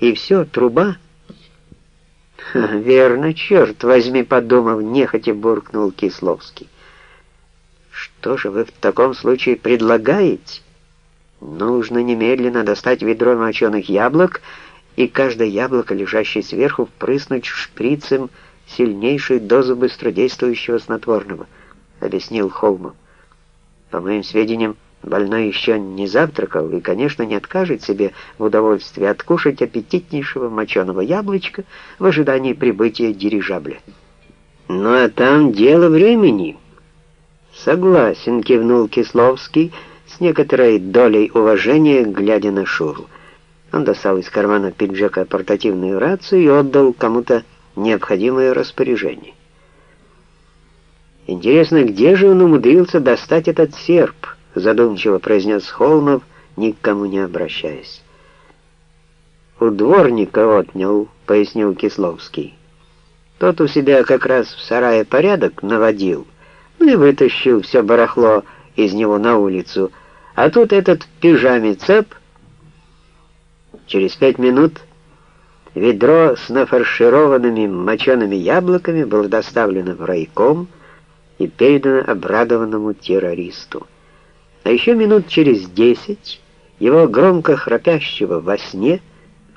И все, труба. «Верно, черт возьми», — подумав, нехотя буркнул Кисловский. «Что же вы в таком случае предлагаете?» «Нужно немедленно достать ведро моченых яблок и каждое яблоко, лежащее сверху, впрыснуть шприцем сильнейшую дозу быстродействующего снотворного», — объяснил Холмов. «По моим сведениям, больной еще не завтракал и, конечно, не откажет себе в удовольствии откушать аппетитнейшего моченого яблочка в ожидании прибытия дирижабля». «Ну а там дело времени». «Согласен», — кивнул Кисловский, с некоторой долей уважения, глядя на Шуру. Он достал из кармана пиджака портативную рацию и отдал кому-то необходимое распоряжение. «Интересно, где же он умудрился достать этот серп?» Задумчиво произнес Холмов, никому не обращаясь. «У дворника отнял», — пояснил Кисловский. «Тот у себя как раз в сарае порядок наводил, ну и вытащил все барахло из него на улицу, а тут этот в цеп...» Через пять минут ведро с нафаршированными мочеными яблоками было доставлено в райком и передано обрадованному террористу. А еще минут через десять его громко храпящего во сне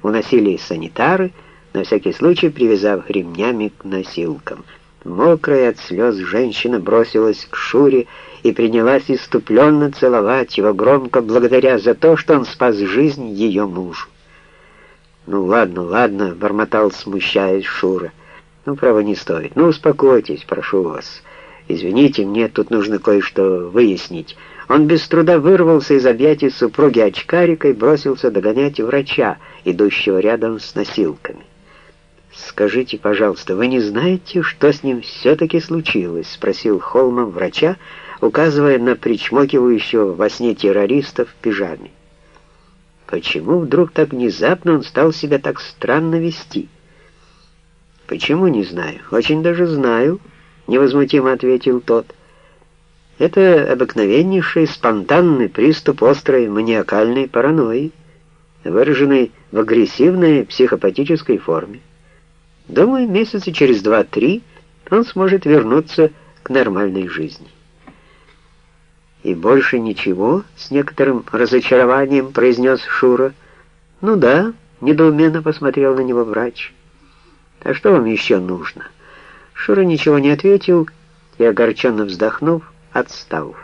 уносили санитары, на всякий случай привязав ремнями к носилкам. Мокрая от слез женщина бросилась к Шуре и принялась иступленно целовать его громко, благодаря за то, что он спас жизнь ее мужу. «Ну ладно, ладно», — бормотал, смущаясь Шура. «Ну, право, не стоит. Ну, успокойтесь, прошу вас. Извините, мне тут нужно кое-что выяснить». Он без труда вырвался из объятий супруги очкарика и бросился догонять врача, идущего рядом с носилками. «Скажите, пожалуйста, вы не знаете, что с ним все-таки случилось?» — спросил Холман врача, указывая на причмокивающего во сне террориста в пижаме. Почему вдруг так внезапно он стал себя так странно вести? Почему, не знаю. Очень даже знаю, невозмутимо ответил тот. Это обыкновеннейший спонтанный приступ острой маниакальной паранойи, выраженный в агрессивной психопатической форме. Думаю, месяца через два-три он сможет вернуться к нормальной жизни. «И больше ничего?» — с некоторым разочарованием произнес Шура. «Ну да», — недоуменно посмотрел на него врач. «А что вам еще нужно?» Шура ничего не ответил и, огорченно вздохнув, отстал.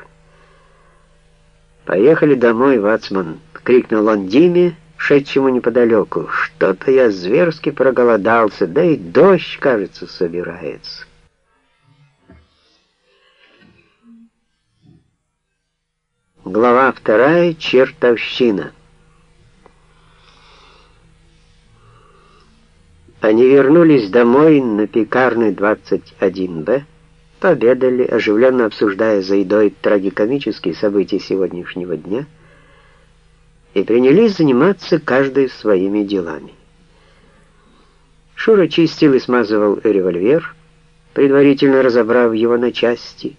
«Поехали домой, Вацман!» — крикнул он Диме, шедшему неподалеку. «Что-то я зверски проголодался, да и дождь, кажется, собирается». Глава вторая. Чертовщина. Они вернулись домой на пекарный 21-Б, пообедали, оживленно обсуждая за едой трагикомические события сегодняшнего дня, и принялись заниматься каждый своими делами. Шура чистил и смазывал револьвер, предварительно разобрав его на части,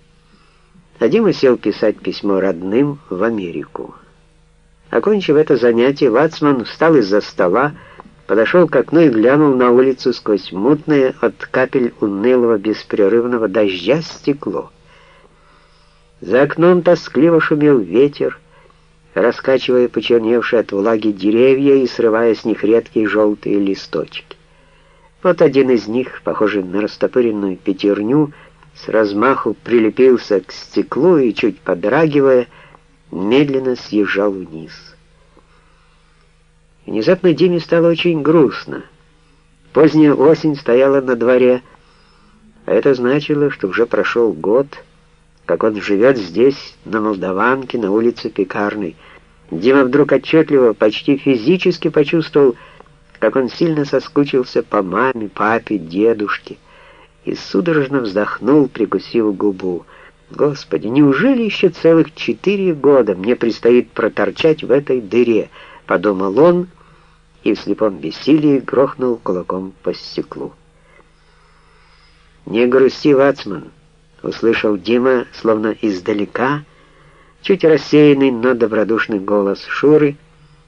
а Дима сел писать письмо родным в Америку. Окончив это занятие, Вацман встал из-за стола, подошел к окну и глянул на улицу сквозь мутное от капель унылого беспрерывного дождя стекло. За окном тоскливо шумел ветер, раскачивая почерневшие от влаги деревья и срывая с них редкие желтые листочки. Вот один из них, похожий на растопыренную пятерню, с размаху прилепился к стеклу и, чуть подрагивая, медленно съезжал вниз. Внезапно Диме стало очень грустно. Поздняя осень стояла на дворе, а это значило, что уже прошел год, как он живет здесь, на Молдаванке, на улице Пекарной. Дима вдруг отчетливо, почти физически почувствовал, как он сильно соскучился по маме, папе, дедушке и судорожно вздохнул, прикусив губу. «Господи, неужели еще целых четыре года мне предстоит проторчать в этой дыре?» — подумал он и в слепом бессилии грохнул кулаком по стеклу. «Не грусти, Вацман!» — услышал Дима, словно издалека, чуть рассеянный, но добродушный голос Шуры —